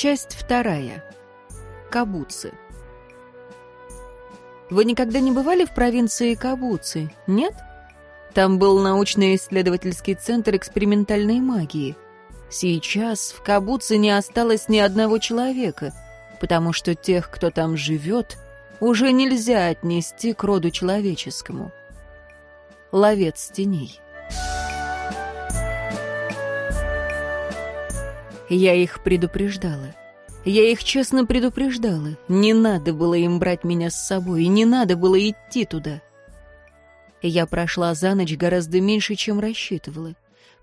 Часть вторая. Кабуцы. Вы никогда не бывали в провинции Кабуцы, нет? Там был научно-исследовательский центр экспериментальной магии. Сейчас в Кабуце не осталось ни одного человека, потому что тех, кто там живет, уже нельзя отнести к роду человеческому. Ловец теней. Я их предупреждала. Я их честно предупреждала. Не надо было им брать меня с собой, не надо было идти туда. Я прошла за ночь гораздо меньше, чем рассчитывала.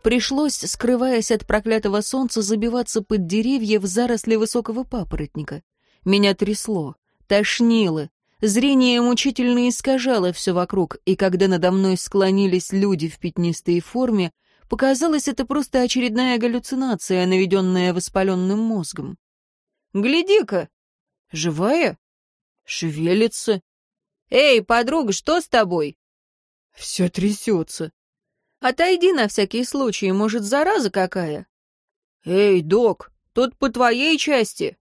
Пришлось, скрываясь от проклятого солнца, забиваться под деревья в заросли высокого папоротника. Меня трясло, тошнило, зрение мучительно искажало все вокруг, и когда надо мной склонились люди в пятнистой форме, показалось это просто очередная галлюцинация, наведенная воспаленным мозгом. «Гляди-ка! Живая? Шевелится. Эй, подруга, что с тобой?» Все трясется. Отойди на всякий случай, может, зараза какая? Эй, док, тут по твоей части.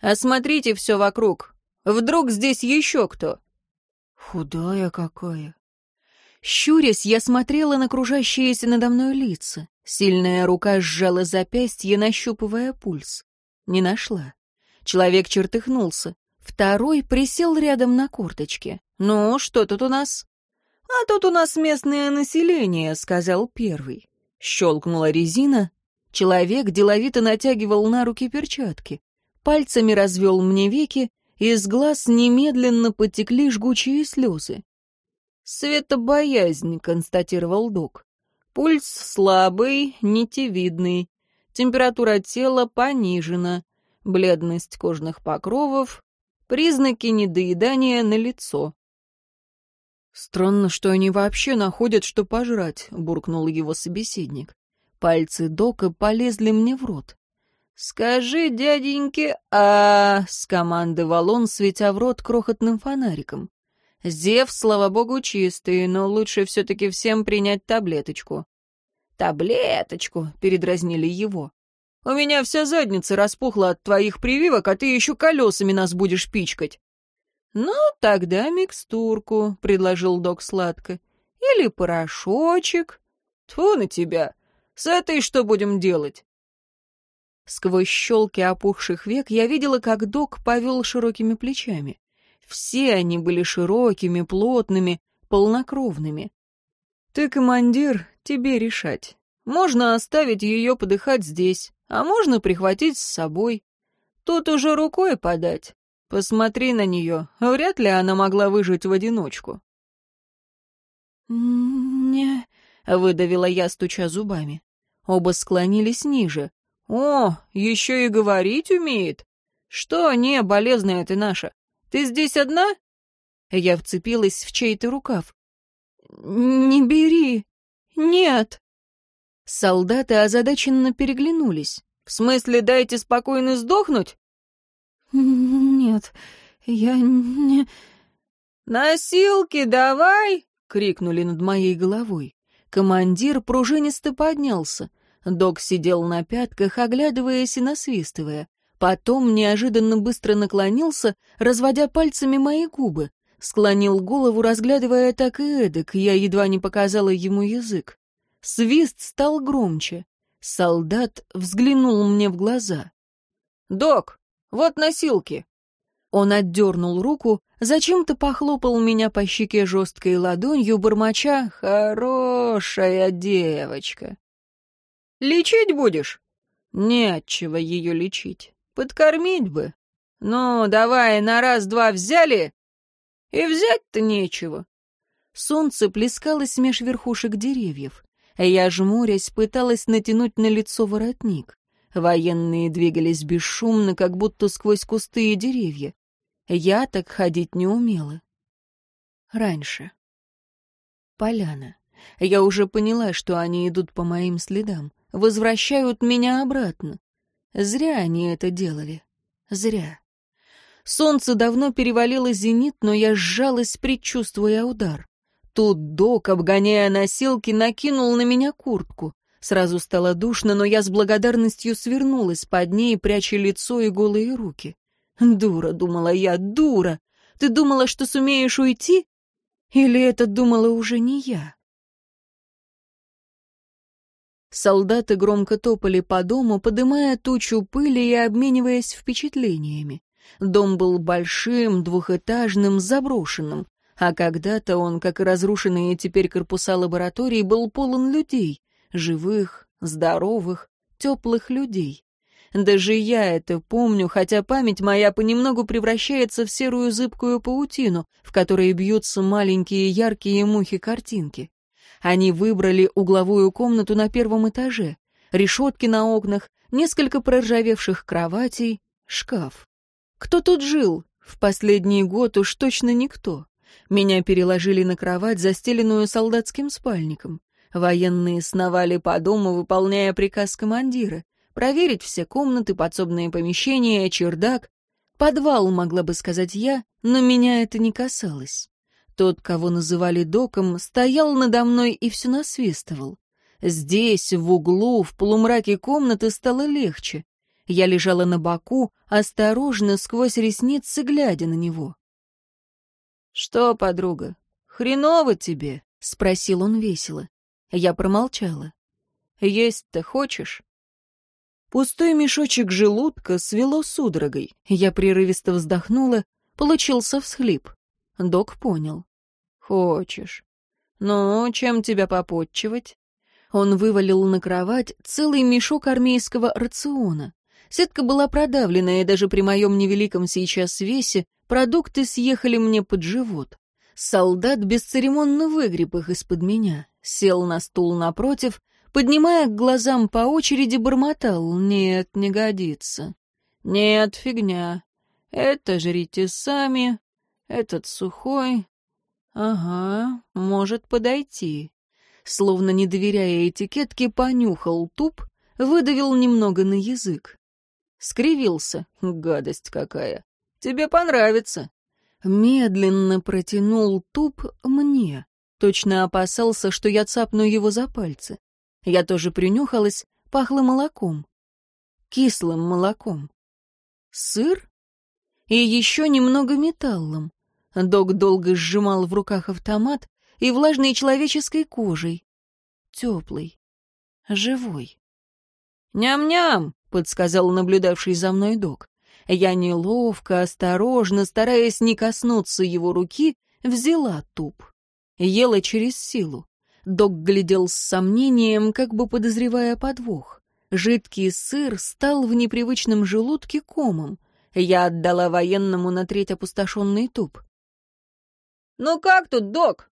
Осмотрите все вокруг. Вдруг здесь еще кто? Худая какая. Щурясь, я смотрела на кружащиеся надо мной лица. Сильная рука сжала запястье, нащупывая пульс. Не нашла. Человек чертыхнулся. Второй присел рядом на курточке. «Ну, что тут у нас?» «А тут у нас местное население», — сказал первый. Щелкнула резина. Человек деловито натягивал на руки перчатки. Пальцами развел мне веки, из глаз немедленно потекли жгучие слезы. «Светобоязнь», — констатировал док. «Пульс слабый, нитевидный. Температура тела понижена. Бледность кожных покровов. Признаки недоедания на лицо. «Странно, что они вообще находят, что пожрать», — буркнул его собеседник. Пальцы Дока полезли мне в рот. «Скажи, дяденьке, а...» — скомандовал он, светя в рот крохотным фонариком. «Зев, слава богу, чистый, но лучше все-таки всем принять таблеточку». «Таблеточку», — передразнили его. «У меня вся задница распухла от твоих прививок, а ты еще колесами нас будешь пичкать». «Ну, тогда микстурку», — предложил док сладко. «Или порошочек. Тьфу на тебя! С этой что будем делать?» Сквозь щелки опухших век я видела, как док повел широкими плечами. Все они были широкими, плотными, полнокровными. «Ты командир, тебе решать. Можно оставить ее подыхать здесь, а можно прихватить с собой. Тут уже рукой подать. Посмотри на нее. Вряд ли она могла выжить в одиночку. «Не...» — выдавила я, стуча зубами. Оба склонились ниже. «О, еще и говорить умеет! Что, не, болезная ты наша, ты здесь одна?» Я вцепилась в чей-то рукав. «Не бери! Нет!» Солдаты озадаченно переглянулись. «В смысле, дайте спокойно сдохнуть?» «Нет, я не...» «Носилки давай!» — крикнули над моей головой. Командир пружинисто поднялся. Док сидел на пятках, оглядываясь и насвистывая. Потом неожиданно быстро наклонился, разводя пальцами мои губы. Склонил голову, разглядывая так и эдак, я едва не показала ему язык. Свист стал громче. Солдат взглянул мне в глаза. «Док, вот носилки!» Он отдернул руку, зачем-то похлопал меня по щеке жесткой ладонью, бормоча «Хорошая девочка!» «Лечить будешь?» «Не отчего ее лечить. Подкормить бы. Ну, давай, на раз-два взяли, и взять-то нечего». Солнце плескалось меж верхушек деревьев. Я, жмурясь, пыталась натянуть на лицо воротник. Военные двигались бесшумно, как будто сквозь кусты и деревья. Я так ходить не умела. Раньше. Поляна. Я уже поняла, что они идут по моим следам, возвращают меня обратно. Зря они это делали. Зря. Солнце давно перевалило зенит, но я сжалась, предчувствуя удар. Тут док, обгоняя носилки, накинул на меня куртку. Сразу стало душно, но я с благодарностью свернулась под ней, пряча лицо и голые руки. «Дура», — думала я, — «дура! Ты думала, что сумеешь уйти? Или это думала уже не я?» Солдаты громко топали по дому, подымая тучу пыли и обмениваясь впечатлениями. Дом был большим, двухэтажным, заброшенным, а когда-то он, как и разрушенные теперь корпуса лабораторий, был полон людей, живых, здоровых, теплых людей. Даже я это помню, хотя память моя понемногу превращается в серую зыбкую паутину, в которой бьются маленькие яркие мухи-картинки. Они выбрали угловую комнату на первом этаже, решетки на окнах, несколько проржавевших кроватей, шкаф. Кто тут жил? В последний год уж точно никто. Меня переложили на кровать, застеленную солдатским спальником. Военные сновали по дому, выполняя приказ командира. Проверить все комнаты, подсобные помещения, чердак. Подвал, могла бы сказать я, но меня это не касалось. Тот, кого называли доком, стоял надо мной и все насвистывал. Здесь, в углу, в полумраке комнаты стало легче. Я лежала на боку, осторожно, сквозь ресницы, глядя на него. «Что, подруга, хреново тебе?» — спросил он весело. Я промолчала. «Есть-то хочешь?» Пустой мешочек желудка свело судорогой. Я прерывисто вздохнула, получился всхлип. Док понял. «Хочешь. Ну, чем тебя попотчевать?» Он вывалил на кровать целый мешок армейского рациона. Сетка была продавлена, и даже при моем невеликом сейчас весе продукты съехали мне под живот. Солдат бесцеремонно выгреб их из-под меня, сел на стул напротив, поднимая к глазам по очереди, бормотал «Нет, не годится». «Нет, фигня. Это жрите сами, этот сухой. Ага, может подойти. Словно не доверяя этикетке, понюхал туп, выдавил немного на язык. Скривился. Гадость какая. Тебе понравится. Медленно протянул туп мне. Точно опасался, что я цапну его за пальцы. Я тоже принюхалась, пахло молоком. Кислым молоком. Сыр? И еще немного металлом. Док долго сжимал в руках автомат и влажной человеческой кожей. Теплый. Живой. «Ням-ням!» — подсказал наблюдавший за мной док. Я неловко, осторожно, стараясь не коснуться его руки, взяла туп. Ела через силу. Док глядел с сомнением, как бы подозревая подвох. Жидкий сыр стал в непривычном желудке комом. Я отдала военному на треть опустошенный туп. «Ну как тут, док?»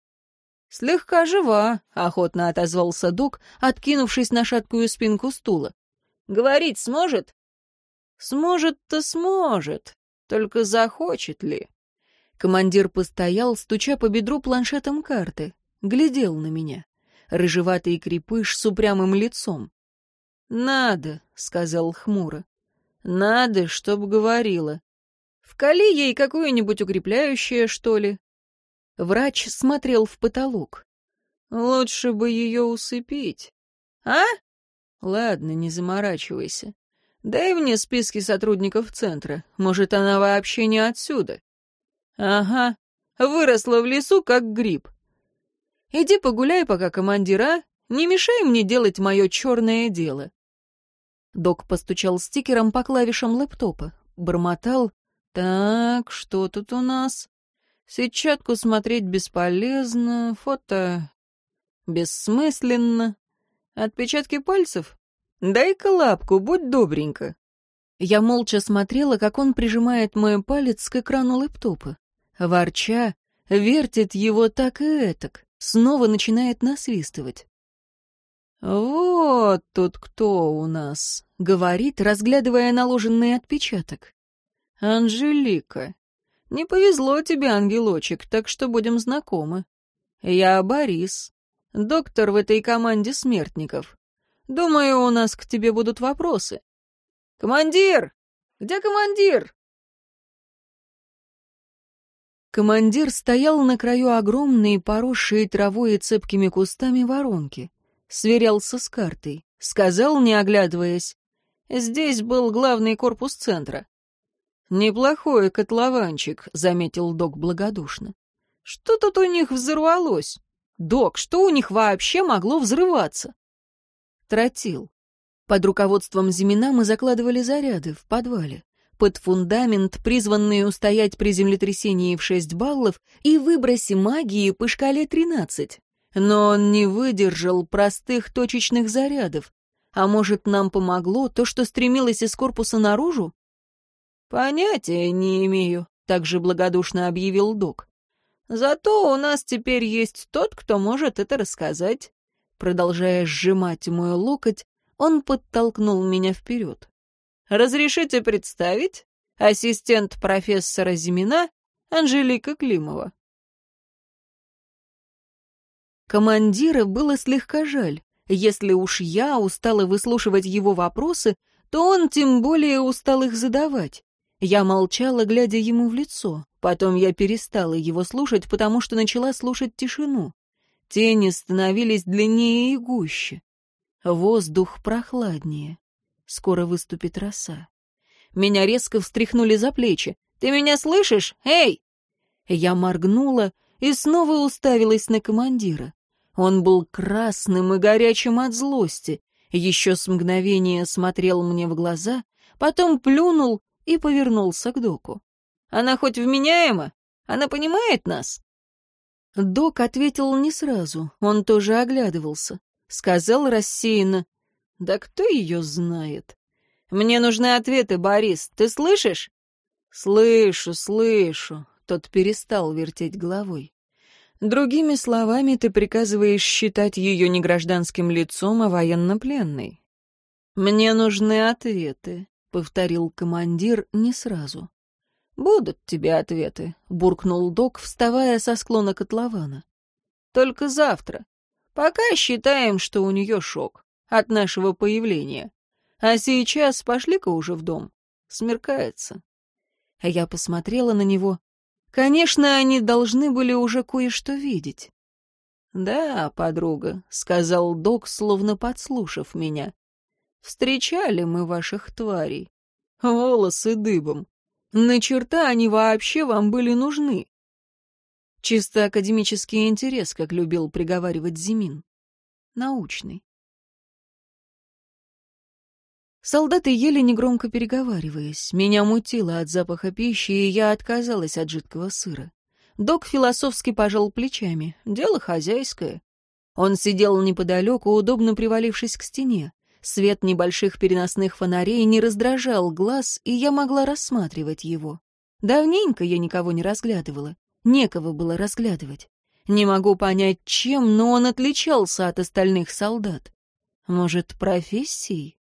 «Слегка жива», — охотно отозвался док, откинувшись на шаткую спинку стула. «Говорить сможет?» «Сможет-то сможет, только захочет ли?» Командир постоял, стуча по бедру планшетом карты, глядел на меня. Рыжеватый крепыш с упрямым лицом. «Надо», — сказал хмуро. «Надо, чтоб говорила. Вкали ей какое-нибудь укрепляющее, что ли. Врач смотрел в потолок. «Лучше бы ее усыпить». «А?» «Ладно, не заморачивайся. Дай мне списки сотрудников центра. Может, она вообще не отсюда?» «Ага. Выросла в лесу, как гриб. Иди погуляй пока, командира. Не мешай мне делать мое черное дело». Док постучал стикером по клавишам лэптопа, бормотал. «Так, что тут у нас?» Сетчатку смотреть бесполезно, фото бессмысленно. Отпечатки пальцев? Дай-ка лапку, будь добренько. Я молча смотрела, как он прижимает мой палец к экрану лэптопа. Ворча, вертит его так и этак, снова начинает насвистывать. «Вот тут кто у нас», — говорит, разглядывая наложенный отпечаток. «Анжелика. Не повезло тебе, ангелочек, так что будем знакомы. Я Борис, доктор в этой команде смертников. Думаю, у нас к тебе будут вопросы. Командир! Где командир? Командир стоял на краю огромной, поросшей травой и цепкими кустами воронки. сверялся с картой. Сказал, не оглядываясь. Здесь был главный корпус центра. «Неплохой котлованчик», — заметил док благодушно. «Что тут у них взорвалось? Док, что у них вообще могло взрываться?» Тротил. Под руководством Зимина мы закладывали заряды в подвале. Под фундамент, призванный устоять при землетрясении в 6 баллов и выбросе магии по шкале 13. Но он не выдержал простых точечных зарядов. А может, нам помогло то, что стремилось из корпуса наружу? «Понятия не имею», — также благодушно объявил док. «Зато у нас теперь есть тот, кто может это рассказать». Продолжая сжимать мой локоть, он подтолкнул меня вперед. «Разрешите представить? Ассистент профессора Зимина Анжелика Климова». Командира было слегка жаль. Если уж я устала выслушивать его вопросы, то он тем более устал их задавать. Я молчала, глядя ему в лицо. Потом я перестала его слушать, потому что начала слушать тишину. Тени становились длиннее и гуще. Воздух прохладнее. Скоро выступит роса. Меня резко встряхнули за плечи. «Ты меня слышишь? Эй!» Я моргнула и снова уставилась на командира. Он был красным и горячим от злости. Еще с мгновения смотрел мне в глаза, потом плюнул и повернулся к доку. «Она хоть вменяема? Она понимает нас?» Док ответил не сразу, он тоже оглядывался. Сказал рассеянно, «Да кто ее знает?» «Мне нужны ответы, Борис, ты слышишь?» «Слышу, слышу», — тот перестал вертеть головой. Другими словами, ты приказываешь считать ее не гражданским лицом, а военнопленной. Мне нужны ответы, повторил командир не сразу. Будут тебе ответы, буркнул док, вставая со склона котлована. Только завтра. Пока считаем, что у нее шок от нашего появления. А сейчас пошли-ка уже в дом. Смеркается. Я посмотрела на него, Конечно, они должны были уже кое-что видеть. «Да, подруга», — сказал док, словно подслушав меня. «Встречали мы ваших тварей. Волосы дыбом. На черта они вообще вам были нужны?» Чисто академический интерес, как любил приговаривать Зимин. Научный. Солдаты ели негромко переговариваясь. Меня мутило от запаха пищи, и я отказалась от жидкого сыра. Док философски пожал плечами. Дело хозяйское. Он сидел неподалеку, удобно привалившись к стене. Свет небольших переносных фонарей не раздражал глаз, и я могла рассматривать его. Давненько я никого не разглядывала. Некого было разглядывать. Не могу понять, чем, но он отличался от остальных солдат. Может, профессией?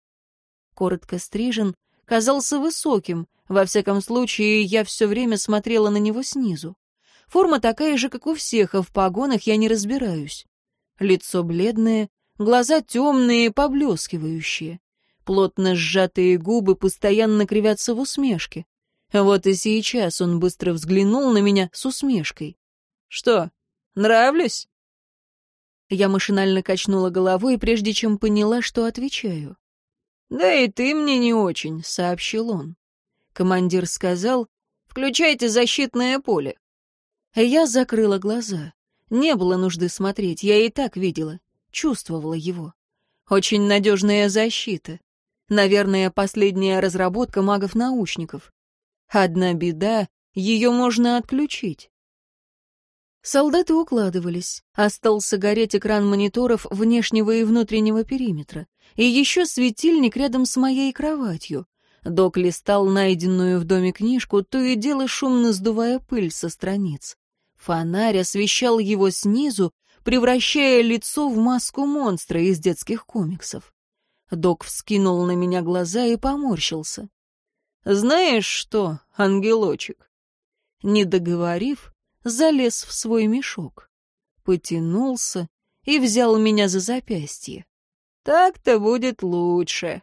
коротко стрижен, казался высоким, во всяком случае, я все время смотрела на него снизу. Форма такая же, как у всех, а в погонах я не разбираюсь. Лицо бледное, глаза темные, поблескивающие. Плотно сжатые губы постоянно кривятся в усмешке. Вот и сейчас он быстро взглянул на меня с усмешкой. «Что, нравлюсь?» Я машинально качнула головой, прежде чем поняла, что отвечаю. «Да и ты мне не очень», — сообщил он. Командир сказал, «Включайте защитное поле». Я закрыла глаза. Не было нужды смотреть, я и так видела, чувствовала его. Очень надежная защита. Наверное, последняя разработка магов-научников. Одна беда, ее можно отключить. Солдаты укладывались. Остался гореть экран мониторов внешнего и внутреннего периметра. И еще светильник рядом с моей кроватью. Док листал найденную в доме книжку, то и дело шумно сдувая пыль со страниц. Фонарь освещал его снизу, превращая лицо в маску монстра из детских комиксов. Док вскинул на меня глаза и поморщился. «Знаешь что, ангелочек?» Не договорив, залез в свой мешок, потянулся и взял меня за запястье. Так-то будет лучше.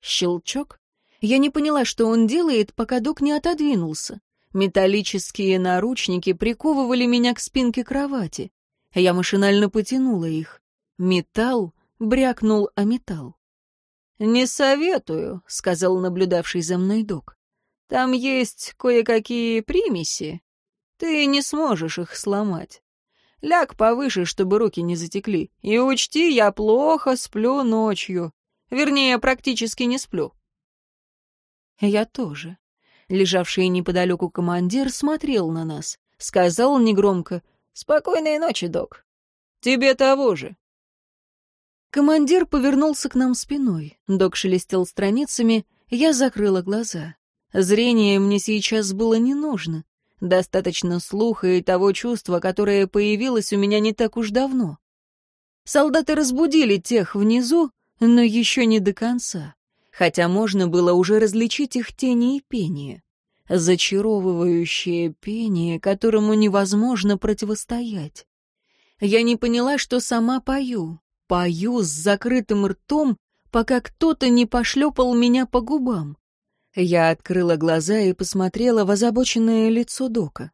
Щелчок. Я не поняла, что он делает, пока док не отодвинулся. Металлические наручники приковывали меня к спинке кровати. Я машинально потянула их. Металл брякнул о металл. «Не советую», — сказал наблюдавший за мной док. «Там есть кое-какие примеси. Ты не сможешь их сломать. Ляг повыше, чтобы руки не затекли. И учти, я плохо сплю ночью. Вернее, практически не сплю». Я тоже. Лежавший неподалеку командир смотрел на нас. Сказал негромко «Спокойной ночи, док». «Тебе того же». Командир повернулся к нам спиной. Док шелестел страницами, я закрыла глаза. Зрение мне сейчас было не нужно. Достаточно слуха и того чувства, которое появилось у меня не так уж давно. Солдаты разбудили тех внизу, но еще не до конца, хотя можно было уже различить их тени и пение. Зачаровывающее пение, которому невозможно противостоять. Я не поняла, что сама пою, Пою с закрытым ртом, пока кто-то не пошлепал меня по губам. Я открыла глаза и посмотрела в озабоченное лицо Дока.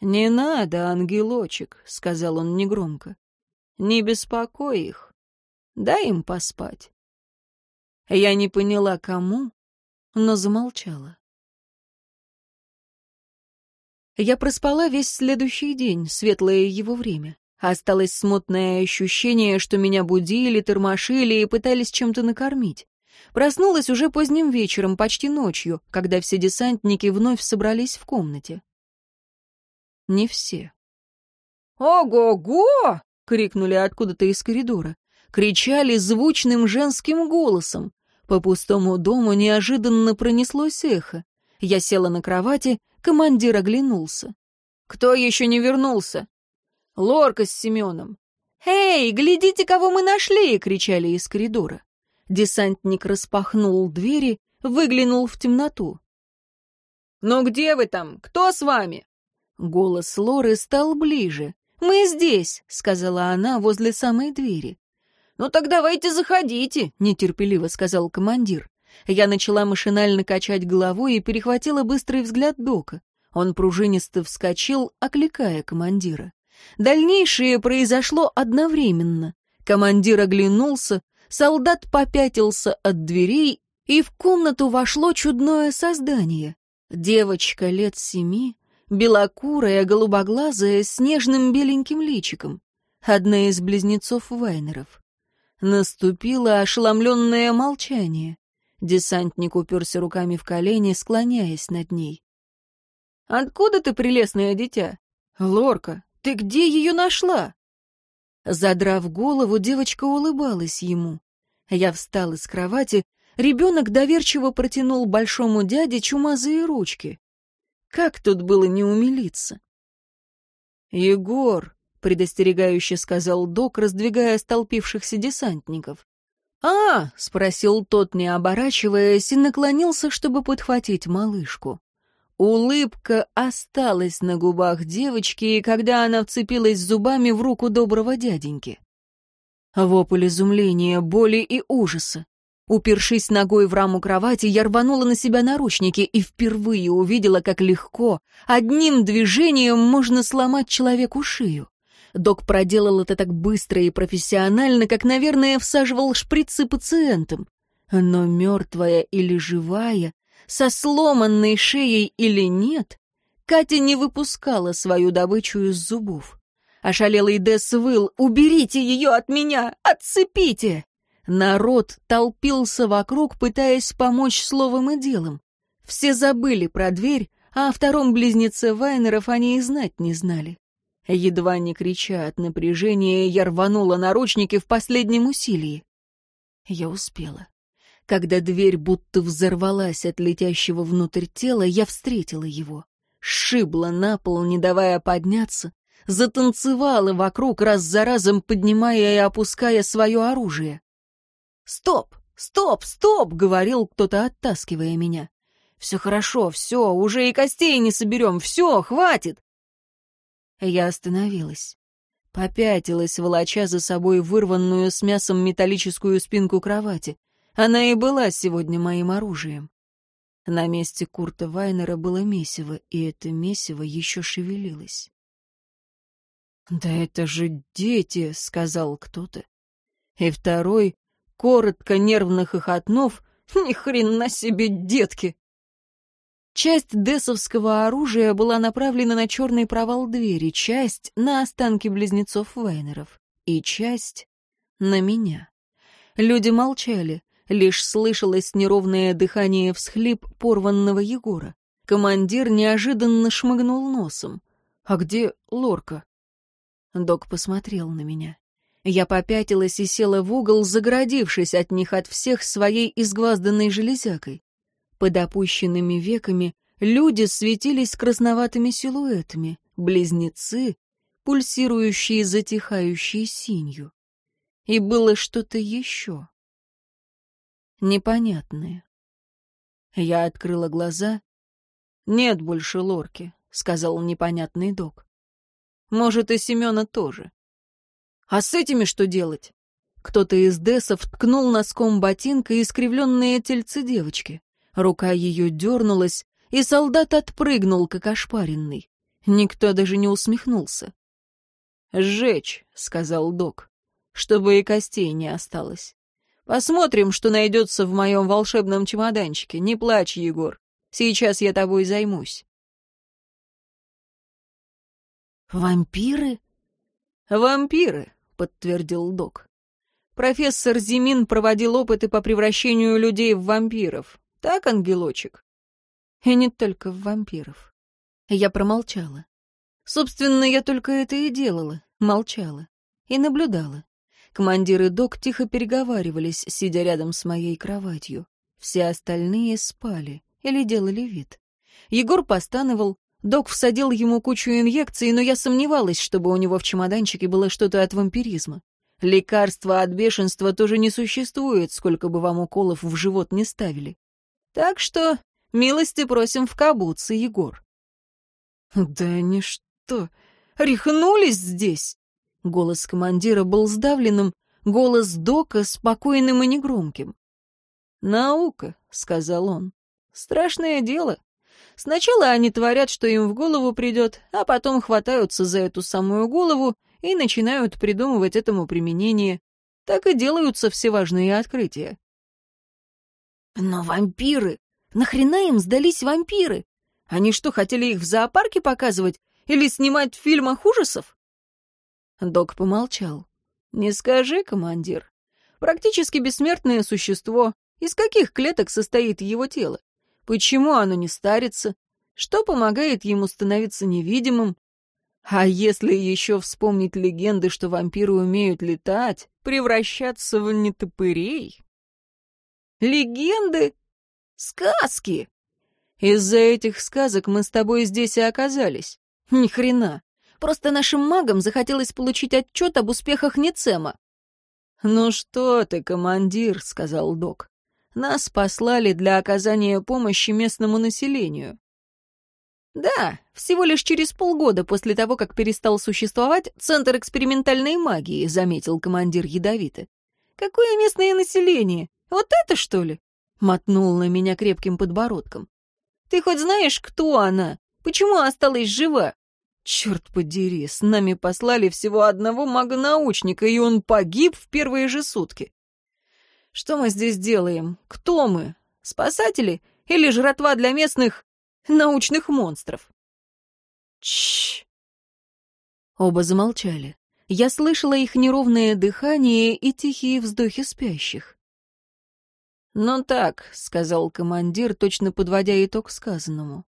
«Не надо, ангелочек», — сказал он негромко. «Не беспокой их. Дай им поспать». Я не поняла, кому, но замолчала. Я проспала весь следующий день, светлое его время. Осталось смутное ощущение, что меня будили, тормошили и пытались чем-то накормить. Проснулась уже поздним вечером, почти ночью, когда все десантники вновь собрались в комнате. Не все. «Ого-го!» — крикнули откуда-то из коридора. Кричали звучным женским голосом. По пустому дому неожиданно пронеслось эхо. Я села на кровати, командир оглянулся. «Кто еще не вернулся?» Лорка с Семеном. «Эй, глядите, кого мы нашли!» — кричали из коридора. Десантник распахнул двери, выглянул в темноту. «Ну где вы там? Кто с вами?» Голос Лоры стал ближе. «Мы здесь», — сказала она возле самой двери. «Ну так давайте заходите», — нетерпеливо сказал командир. Я начала машинально качать головой и перехватила быстрый взгляд Дока. Он пружинисто вскочил, окликая командира. Дальнейшее произошло одновременно. Командир оглянулся, солдат попятился от дверей, и в комнату вошло чудное создание. Девочка лет семи, белокурая, голубоглазая, с нежным беленьким личиком. Одна из близнецов Вайнеров. Наступило ошеломленное молчание. Десантник уперся руками в колени, склоняясь над ней. «Откуда ты, прелестное дитя?» «Лорка, ты где ее нашла?» Задрав голову, девочка улыбалась ему. Я встал из кровати, ребенок доверчиво протянул большому дяде чумазые ручки. Как тут было не умилиться? «Егор», — предостерегающе сказал док, раздвигая столпившихся десантников. «А!» — спросил тот, не оборачиваясь, и наклонился, чтобы подхватить малышку. Улыбка осталась на губах девочки, когда она вцепилась зубами в руку доброго дяденьки. Вопль изумления, боли и ужаса. Упершись ногой в раму кровати, я рванула на себя наручники и впервые увидела, как легко, одним движением можно сломать человеку шею. Док проделал это так быстро и профессионально, как, наверное, всаживал шприцы пациентам. Но мертвая или живая, со сломанной шеей или нет, Катя не выпускала свою добычу из зубов. Ошалелый Десс выл «Уберите ее от меня! Отцепите!» Народ толпился вокруг, пытаясь помочь словом и делом. Все забыли про дверь, а о втором близнеце Вайнеров они и знать не знали. Едва не крича от напряжения, я рванула наручники в последнем усилии. Я успела. Когда дверь будто взорвалась от летящего внутрь тела, я встретила его. Шибла на пол, не давая подняться, затанцевала вокруг, раз за разом поднимая и опуская свое оружие. «Стоп! Стоп! Стоп!» — говорил кто-то, оттаскивая меня. «Все хорошо, все, уже и костей не соберем, все, хватит!» Я остановилась. Попятилась, волоча за собой вырванную с мясом металлическую спинку кровати. Она и была сегодня моим оружием. На месте Курта Вайнера было месиво, и это месиво еще шевелилось. «Да это же дети», — сказал кто-то. И второй, коротко, нервно хохотнув, «Ни хрена себе, детки!» Часть десовского оружия была направлена на черный провал двери, часть — на останки близнецов Вайнеров, и часть — на меня. Люди молчали, лишь слышалось неровное дыхание всхлип порванного Егора. Командир неожиданно шмыгнул носом. «А где Лорка?» Док посмотрел на меня. Я попятилась и села в угол, загородившись от них от всех своей изгвазданной железякой. Под опущенными веками люди светились красноватыми силуэтами, близнецы, пульсирующие, затихающие синью. И было что-то еще. Непонятное. Я открыла глаза. «Нет больше лорки», — сказал непонятный док. «Может, и Семена тоже. А с этими что делать?» Кто-то из десов ткнул носком ботинка искривленные тельцы девочки. Рука ее дернулась, и солдат отпрыгнул, как ошпаренный. Никто даже не усмехнулся. «Сжечь», — сказал док, — «чтобы и костей не осталось. Посмотрим, что найдется в моем волшебном чемоданчике. Не плачь, Егор. Сейчас я тобой займусь». «Вампиры?» «Вампиры», — подтвердил док. Профессор Зимин проводил опыты по превращению людей в вампиров. Так, ангелочек? И не только в вампиров. Я промолчала. Собственно, я только это и делала, молчала. И наблюдала. Командир и док тихо переговаривались, сидя рядом с моей кроватью. Все остальные спали или делали вид. Егор постановал, док всадил ему кучу инъекций, но я сомневалась, чтобы у него в чемоданчике было что-то от вампиризма. Лекарства от бешенства тоже не существует, сколько бы вам уколов в живот не ставили. Так что милости просим в кабуцы, Егор. Да они что, рехнулись здесь? Голос командира был сдавленным, голос Дока спокойным и негромким. «Наука», — сказал он, — «страшное дело. Сначала они творят, что им в голову придет, а потом хватаются за эту самую голову и начинают придумывать этому применение. Так и делаются все важные открытия. Но вампиры! Нахрена им сдались вампиры? Они что, хотели их в зоопарке показывать или снимать в фильмах ужасов? Док помолчал. «Не скажи, командир. Практически бессмертное существо. Из каких клеток состоит его тело? Почему оно не старится? Что помогает ему становиться невидимым? А если еще вспомнить легенды, что вампиры умеют летать, превращаться в нетопырей? Легенды? Сказки? Из-за этих сказок мы с тобой здесь и оказались. Ни хрена. Просто нашим магам захотелось получить отчет об успехах Ницема. «Ну что ты, командир», — сказал док. «Нас послали для оказания помощи местному населению». «Да, всего лишь через полгода после того, как перестал существовать Центр экспериментальной магии», — заметил командир ядовито. «Какое местное население? Вот это, что ли?» — мотнул на меня крепким подбородком. «Ты хоть знаешь, кто она? Почему осталась жива?» «Черт подери, с нами послали всего одного мага-научника, и он погиб в первые же сутки. Что мы здесь делаем? Кто мы? Спасатели или жратва для местных научных монстров?» Чш. Оба замолчали. Я слышала их неровное дыхание и тихие вздохи спящих. «Ну так», — сказал командир, точно подводя итог сказанному.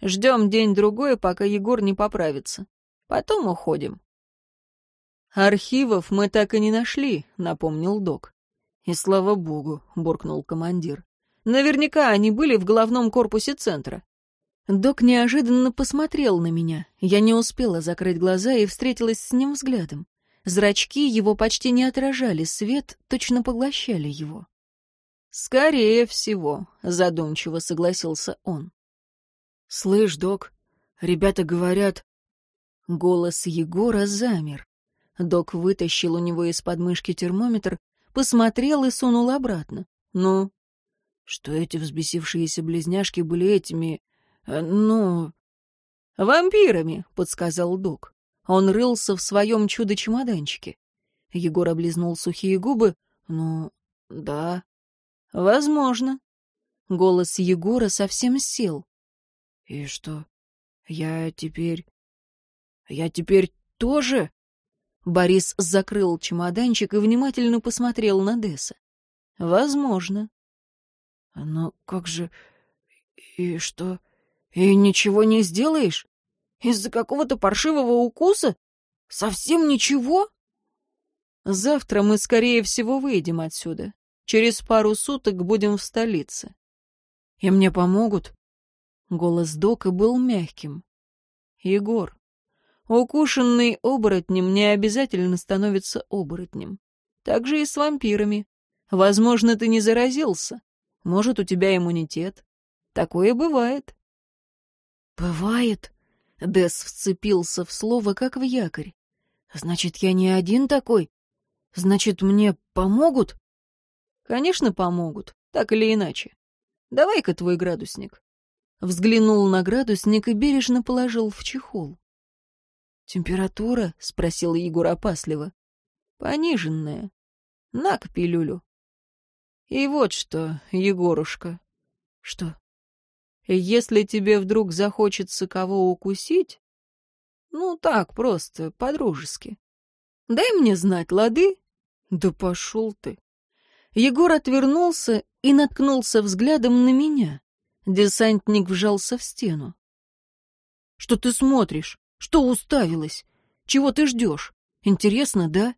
«Ждем день-другой, пока Егор не поправится. Потом уходим». «Архивов мы так и не нашли», — напомнил док. «И слава богу», — буркнул командир. «Наверняка они были в головном корпусе центра». Док неожиданно посмотрел на меня. Я не успела закрыть глаза и встретилась с ним взглядом. Зрачки его почти не отражали свет, точно поглощали его. «Скорее всего», — задумчиво согласился он. «Слышь, док, ребята говорят...» Голос Егора замер. Док вытащил у него из подмышки термометр, посмотрел и сунул обратно. «Ну?» «Что эти взбесившиеся близняшки были этими... Э, ну...» «Вампирами», — подсказал док. Он рылся в своем чудо-чемоданчике. Егор облизнул сухие губы. «Ну, да, возможно». Голос Егора совсем сел. «И что, я теперь... я теперь тоже...» Борис закрыл чемоданчик и внимательно посмотрел на Десса. «Возможно». «Но как же... и что? И ничего не сделаешь? Из-за какого-то паршивого укуса? Совсем ничего?» «Завтра мы, скорее всего, выйдем отсюда. Через пару суток будем в столице. И мне помогут?» Голос Дока был мягким. «Егор, укушенный оборотнем не обязательно становится оборотнем. Так же и с вампирами. Возможно, ты не заразился. Может, у тебя иммунитет. Такое бывает». «Бывает?» — Дес вцепился в слово, как в якорь. «Значит, я не один такой? Значит, мне помогут?» «Конечно, помогут, так или иначе. Давай-ка твой градусник». Взглянул на градусник и бережно положил в чехол. «Температура?» — спросил Егор опасливо. «Пониженная. На-ка пилюлю». «И вот что, Егорушка». «Что?» «Если тебе вдруг захочется кого укусить, ну так, просто, по-дружески, дай мне знать, лады?» «Да пошел ты». Егор отвернулся и наткнулся взглядом на меня. Десантник вжался в стену. «Что ты смотришь? Что уставилась? Чего ты ждешь? Интересно, да?»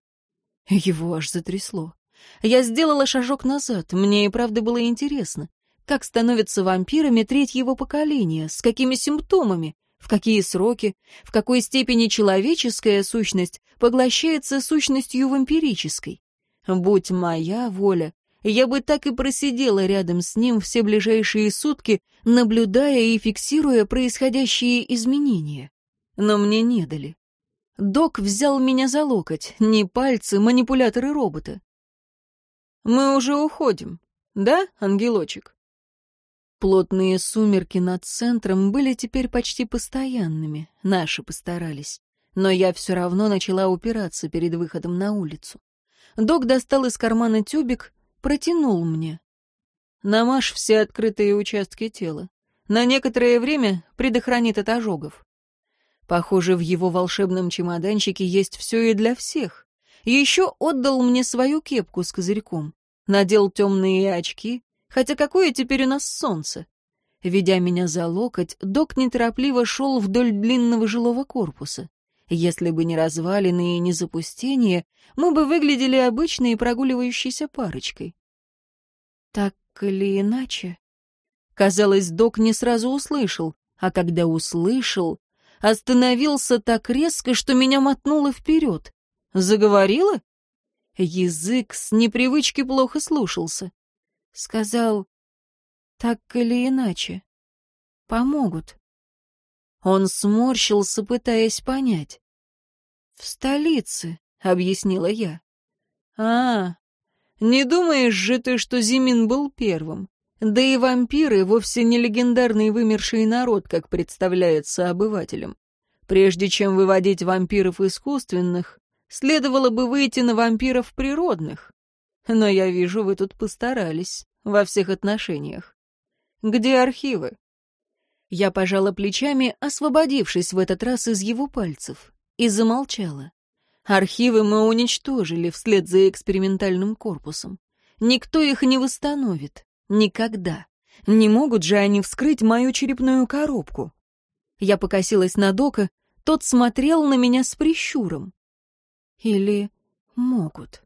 Его аж затрясло. Я сделала шажок назад, мне и правда было интересно. Как становятся вампирами третьего поколения, с какими симптомами, в какие сроки, в какой степени человеческая сущность поглощается сущностью вампирической. Будь моя воля, я бы так и просидела рядом с ним все ближайшие сутки, наблюдая и фиксируя происходящие изменения. Но мне не дали. Док взял меня за локоть, не пальцы, манипуляторы робота. «Мы уже уходим, да, ангелочек?» Плотные сумерки над центром были теперь почти постоянными, наши постарались. Но я все равно начала упираться перед выходом на улицу. Док достал из кармана тюбик, протянул мне. Намажь все открытые участки тела. На некоторое время предохранит от ожогов. Похоже, в его волшебном чемоданчике есть все и для всех. Еще отдал мне свою кепку с козырьком. Надел темные очки, хотя какое теперь у нас солнце? Ведя меня за локоть, док неторопливо шел вдоль длинного жилого корпуса. Если бы не развалины и не запустение, мы бы выглядели обычной прогуливающейся парочкой. Так или иначе... Казалось, док не сразу услышал, а когда услышал, остановился так резко, что меня мотнуло вперед. Заговорила? Язык с непривычки плохо слушался. Сказал, так или иначе, помогут. Он сморщился, пытаясь понять. «В столице», — объяснила я. «А, не думаешь же ты, что Зимин был первым? Да и вампиры вовсе не легендарный вымерший народ, как представляется обывателям. Прежде чем выводить вампиров искусственных, следовало бы выйти на вампиров природных. Но я вижу, вы тут постарались, во всех отношениях. Где архивы?» Я пожала плечами, освободившись в этот раз из его пальцев, и замолчала. Архивы мы уничтожили вслед за экспериментальным корпусом. Никто их не восстановит. Никогда. Не могут же они вскрыть мою черепную коробку. Я покосилась на Дока, тот смотрел на меня с прищуром. Или могут.